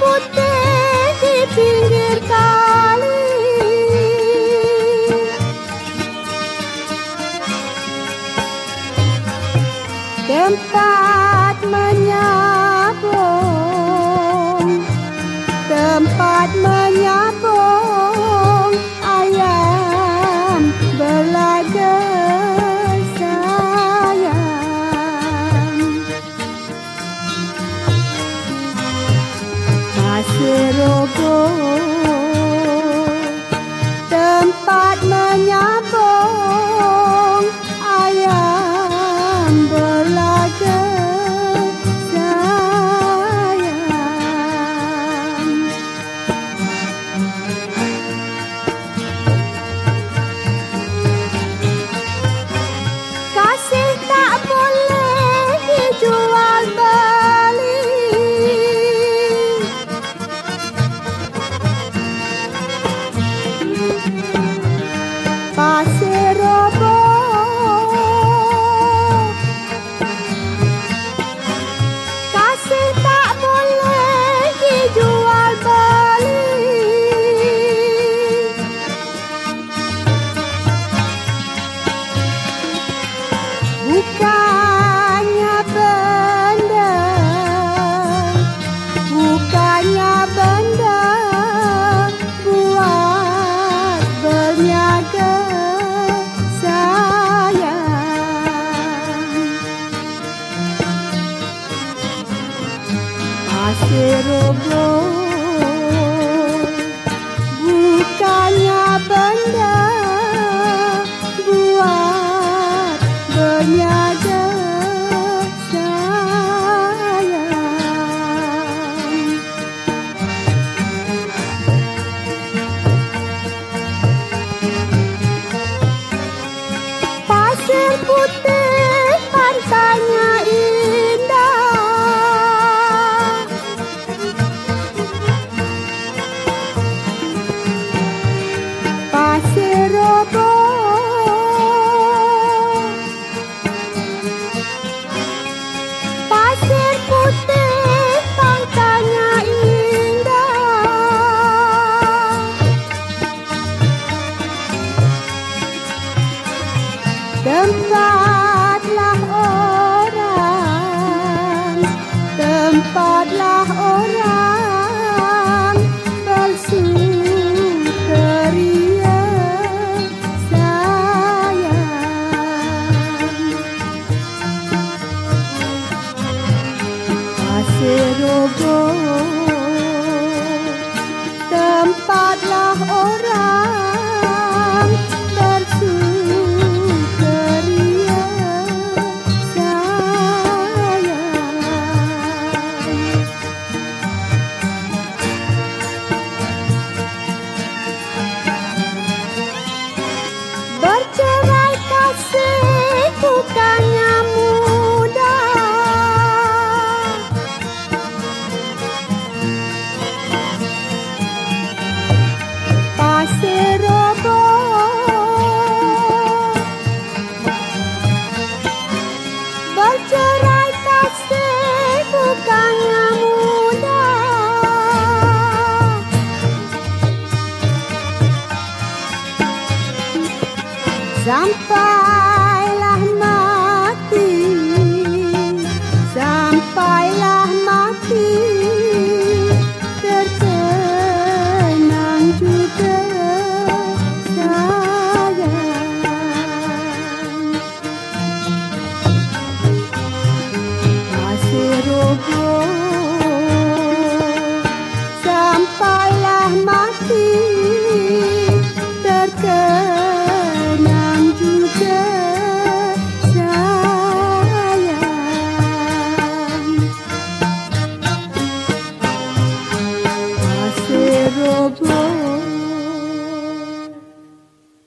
putih Pasir roboh Serebo bukannya benda buat Yeah. Zampa.